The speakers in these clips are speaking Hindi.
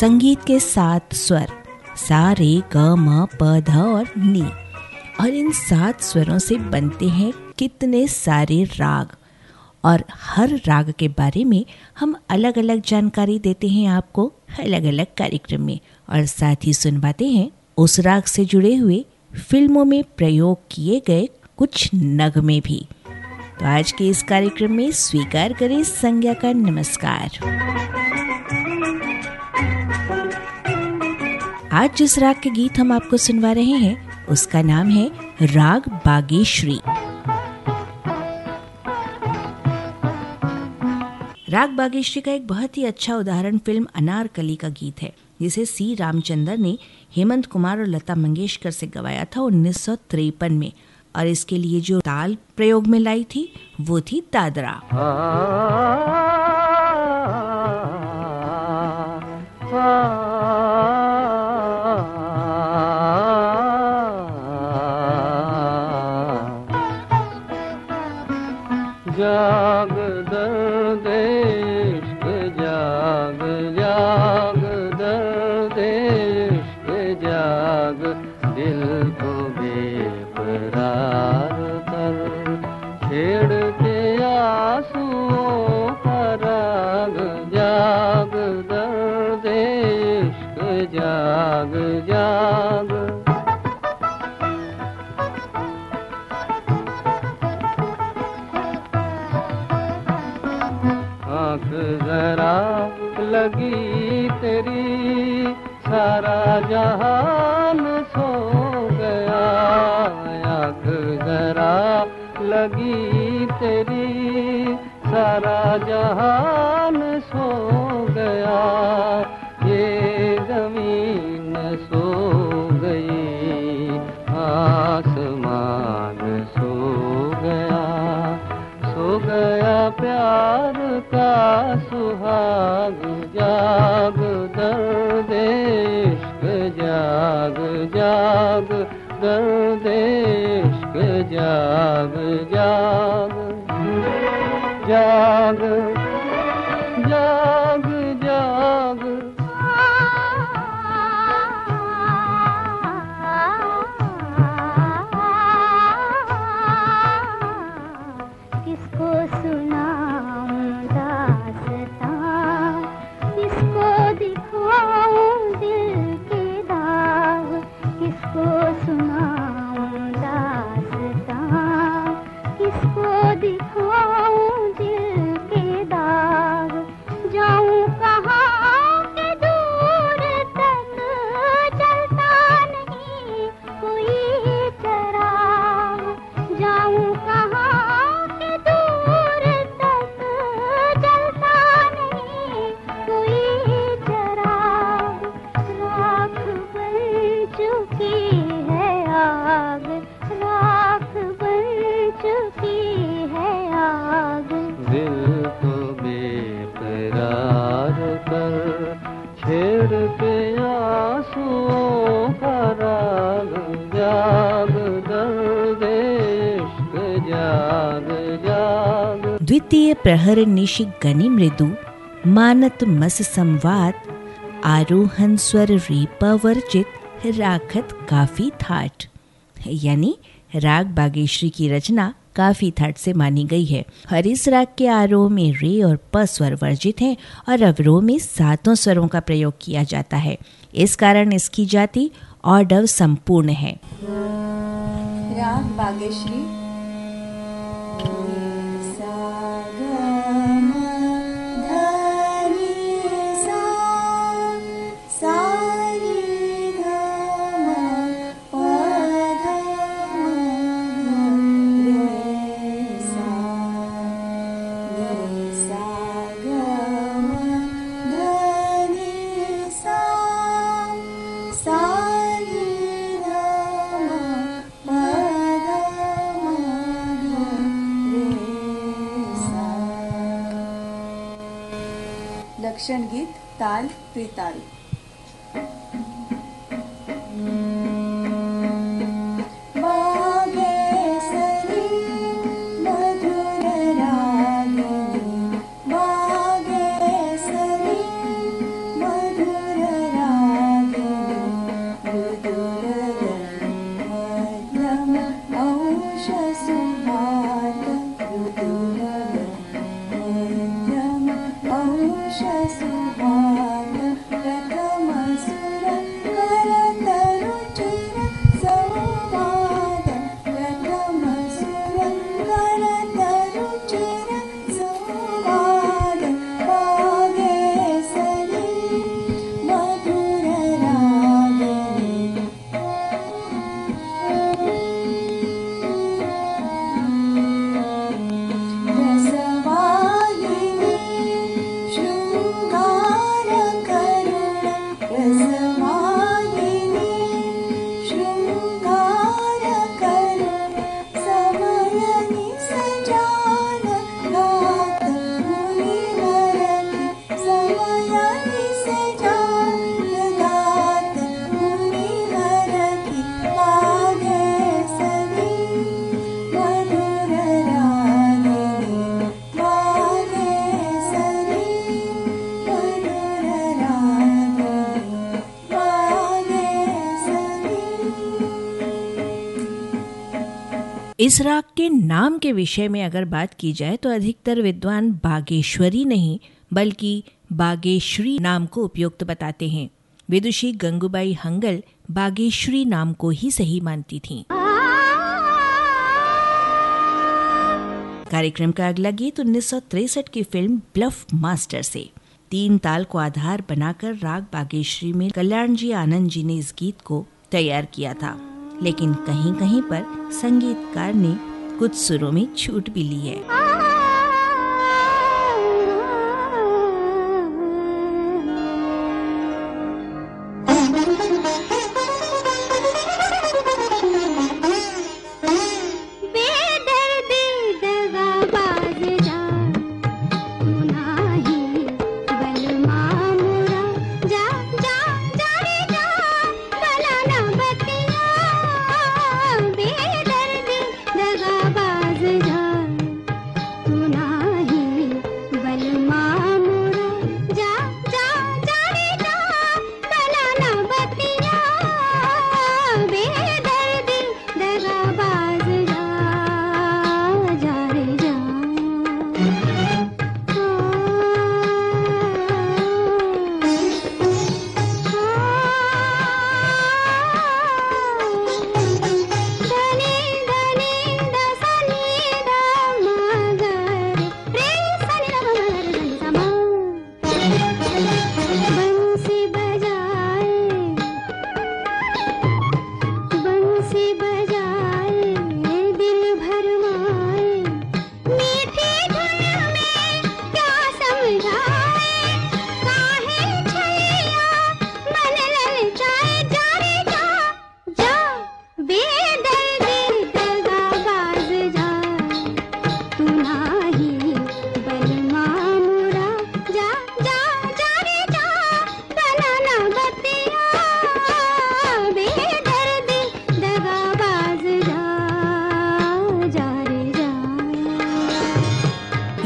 संगीत के सात स्वर सा रे ग, म, प, ध और नी। और इन सात स्वरों से बनते हैं कितने सारे राग। और हर राग के बारे में हम अलग अलग जानकारी देते हैं आपको अलग अलग कार्यक्रम में। और साथ ही सुनवाते हैं उस राग से जुड़े हुए फ़िल्मों में प्रयोग किए गए कुछ नगमे भी। तो आज के इस कार्यक्रम में स्वीकार करें संज्ञा का नमस्कार। आज जिस राग के गीत हम आपको सुनवा रहे हैं, उसका नाम है राग बागेश्वरी राग बागेश्वरी का एक बहुत ही अच्छा उदाहरण फ़िल्म अनारकली का गीत है, जिसे सी रामचंद्र ने हेमंत कुमार और लता मंगेशकर से गवाया था उन्नीस में, और इसके लिए जो ताल प्रयोग में लाई थी, वो थी दादरा। जाग दर्द लगी तेरी सारा जहान सो गया। आँख जरा लगी तेरी। सारा जहान सो गया। ये ज़मीन सो गई। आसमान सो गया। सो गया प्यार का सुहाग। जाग दर्द इश्क जाग जाग दर्द इश्क जाग जाग जाग। जाग द्वितीय प्रहर निशि गनि मृदु, मानत मस संवाद, आरोहन स्वर रिपवर्जित राखत काफ़ी थाट। यानी राग बागेश्वरी की रचना काफ़ी थाट से मानी गई है। और इस राग के आरोह में रे और प स्वर वर्जित हैं और अवरोह में सातों स्वरों का प्रयोग किया जाता है। इस कारण इसकी जाति और डव संपूर्ण है। राग बागेश्वरी ताल इस राग के नाम के विषय में अगर बात की जाए तो अधिकतर विद्वान बागेश्वरी नहीं, बल्कि बागेश्वरी नाम को उपयुक्त बताते हैं। विदुषी गंगूबाई हंगल बागेश्वरी नाम को ही सही मानती थीं। कार्यक्रम का अगला गीत उन्नीस की फ़िल्म ब्लफ मास्टर से। तीन ताल को आधार बनाकर राग बागेश्वरी में कल्याण जी आनंद जी ने इस गीत को तैयार किया था। लेकिन कहीं कहीं पर संगीतकार ने कुछ सुरों में छूट भी ली है।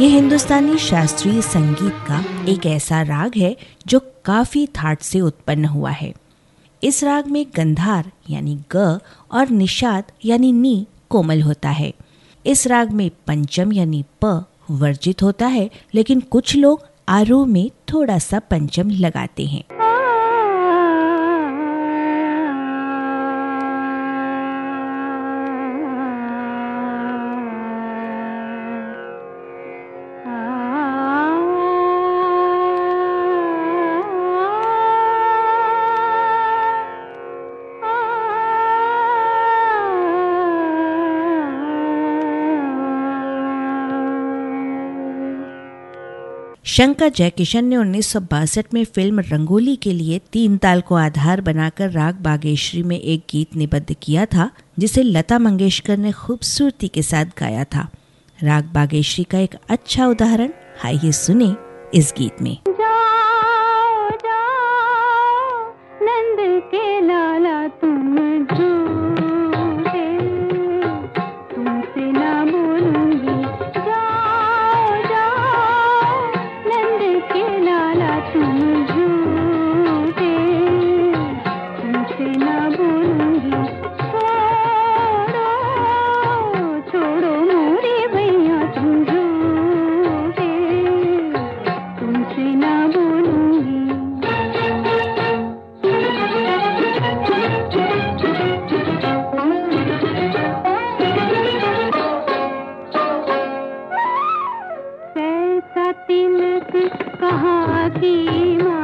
ये हिंदुस्तानी शास्त्रीय संगीत का एक ऐसा राग है जो काफ़ी थाट से उत्पन्न हुआ है। इस राग में गंधार यानी ग और निषाद यानी नी कोमल होता है। इस राग में पंचम यानी प वर्जित होता है, लेकिन कुछ लोग आरोह में थोड़ा सा पंचम लगाते हैं। शंकर जयकिशन ने उन्नीस सौ बासठ में फ़िल्म रंगोली के लिए तीन ताल को आधार बनाकर राग बागेश्वरी में एक गीत निबद्ध किया था, जिसे लता मंगेशकर ने खूबसूरती के साथ गाया था। राग बागेश्वरी का एक अच्छा उदाहरण आइए सुने इस गीत में। कहा की मा?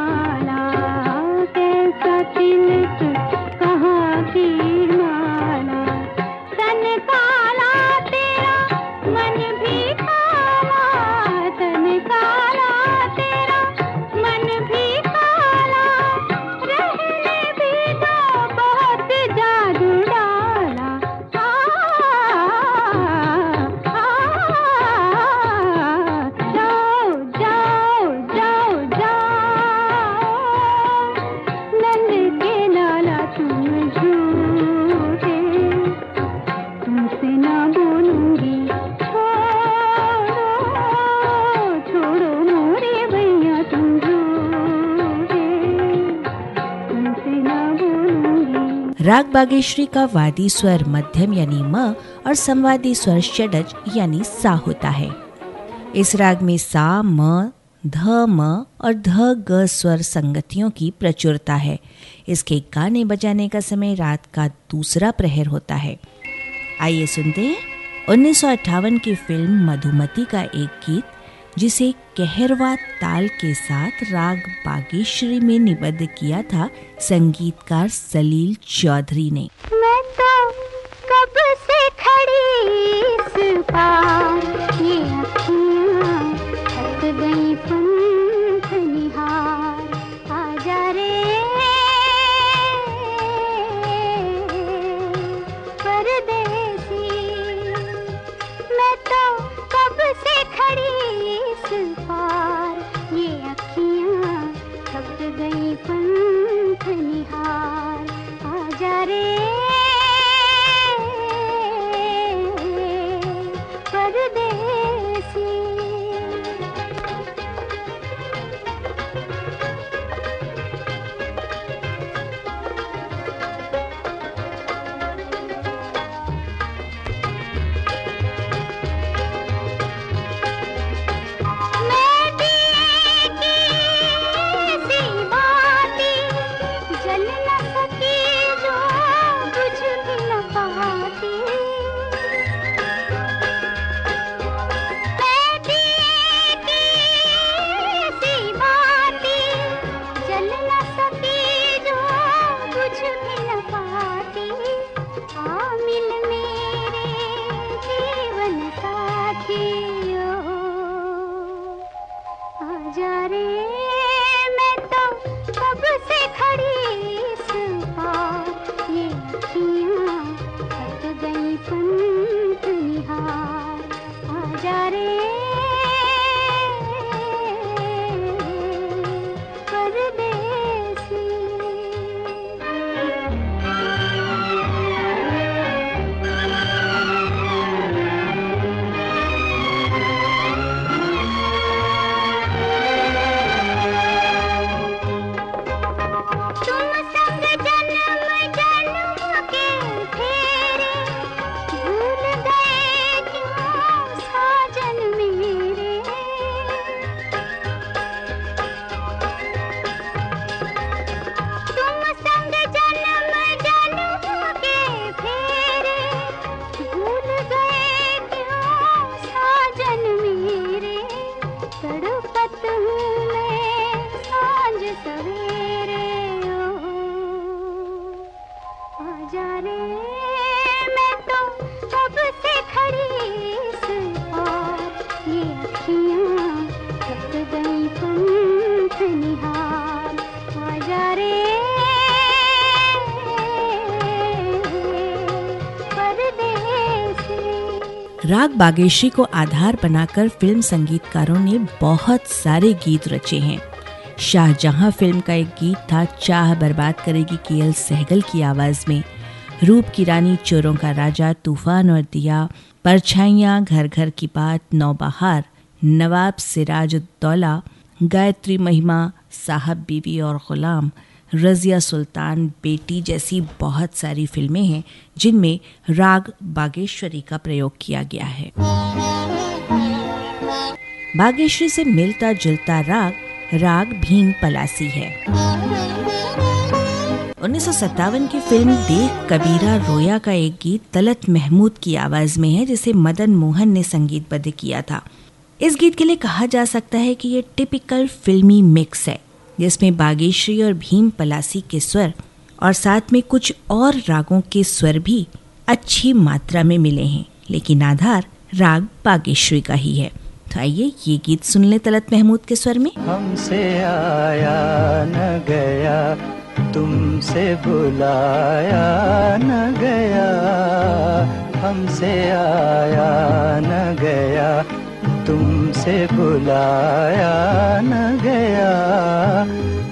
राग बागेश्वरी का वादी स्वर मध्यम यानी म और संवादी स्वर षडज यानी सा होता है। इस राग में सा, म, ध, म और ध, ग स्वर संगतियों की प्रचुरता है। इसके गाने बजाने का समय रात का दूसरा प्रहर होता है। आइए सुनते हैं उन्नीस सौ अट्ठावन की फ़िल्म मधुमती का एक गीत। जिसे कहरवा ताल के साथ राग बागेश्वरी में निबद्ध किया था संगीतकार सलील चौधरी ने। मैं तो कब से खड़ी इस पार पंख निहार आजा रे। बागेश्वरी को आधार बनाकर फ़िल्म संगीतकारों ने बहुत सारे गीत रचे हैं। शाहजहां फ़िल्म का एक गीत था, चाह बर्बाद करेगी केएल सहगल की आवाज़ में। रूप की रानी, चोरों का राजा, तूफ़ान और दिया, परछाइयाँ घर घर की बात, नौबहार, नवाब सिराज उद्दौला, गायत्री महिमा, साहब बीवी और गुलाम रजिया सुल्तान बेटी जैसी बहुत सारी फ़िल्में हैं, जिनमें राग बागेश्वरी का प्रयोग किया गया है। बागेश्वरी से मिलता जुलता राग राग भीम पलासी है। उन्नीस सौ सत्तावन की फ़िल्म देख कबीरा रोया का एक गीत तलत महमूद की आवाज़ में है, जिसे मदन मोहन ने संगीतबद्ध किया था। इस गीत के लिए कहा जा सकता है कि ये टिपिकल फिल्मी मिक्स है। जिसमें बागेश्वरी और भीम पलासी के स्वर और साथ में कुछ और रागों के स्वर भी अच्छी मात्रा में मिले हैं, लेकिन आधार राग बागेश्वरी का ही है। तो आइए ये गीत सुन ले तलत महमूद के स्वर में। हमसे आया न गया, तुमसे बुलाया न गया। हमसे आया न गया, तुमसे बुलाया न गया।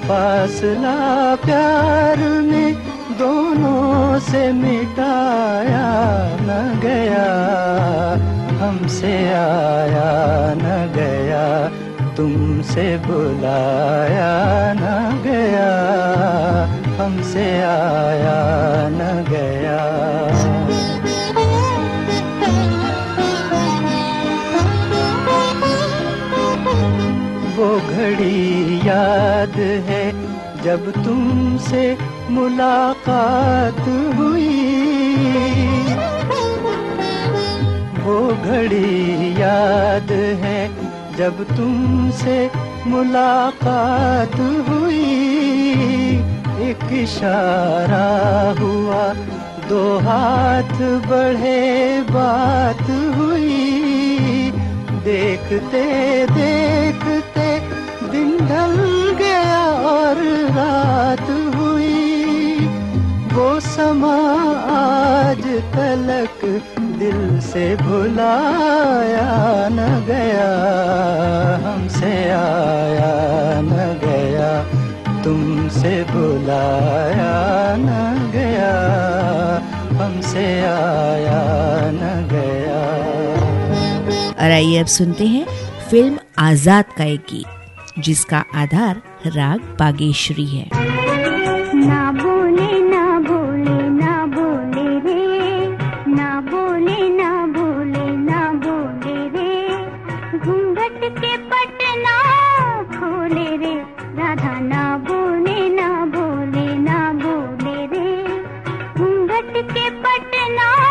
फासला प्यार में दोनों से मिटाया न गया, हमसे आया न गया, तुमसे बुलाया न गया, हमसे आया न गया। याद है जब तुमसे मुलाकात हुई। वो घड़ी याद है जब तुमसे मुलाकात हुई। एक इशारा हुआ, दो हाथ बढ़े बात हुई। देखते देखते ढल गया और रात हुई। वो समा आज तलक दिल से भुलाया न गया, हमसे आया न गया, तुमसे भुलाया न गया, हमसे आया न गया। और आइए अब सुनते हैं फ़िल्म आज़ाद का एक गीत। जिसका आधार राग बागेश्वरी है। ना बोले ना बोले ना बोले रे। ना बोले ना बोले ना बोले रे। घूंघट के पटना खोले रे। राधा, ना बोले ना बोले ना बोले रे। घूंघट के पटना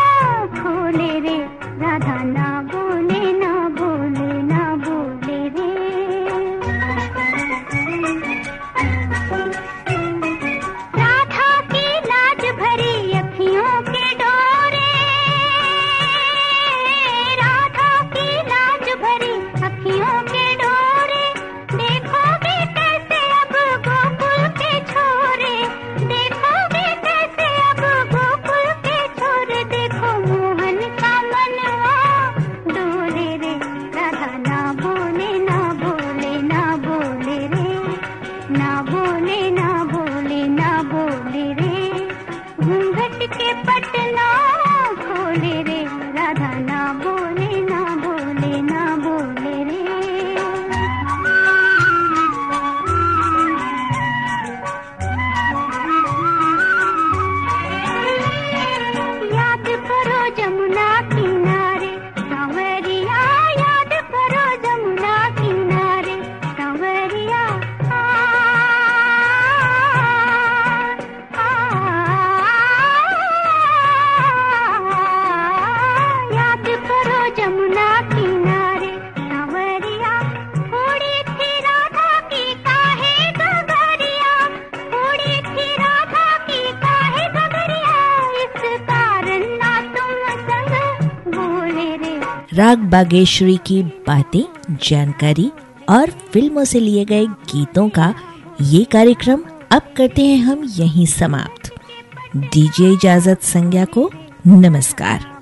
बागेश्वरी की बातें, जानकारी और फ़िल्मों से लिए गए गीतों का ये कार्यक्रम अब करते हैं हम यहीं समाप्त। दीजिए इजाज़त संज्ञा को नमस्कार।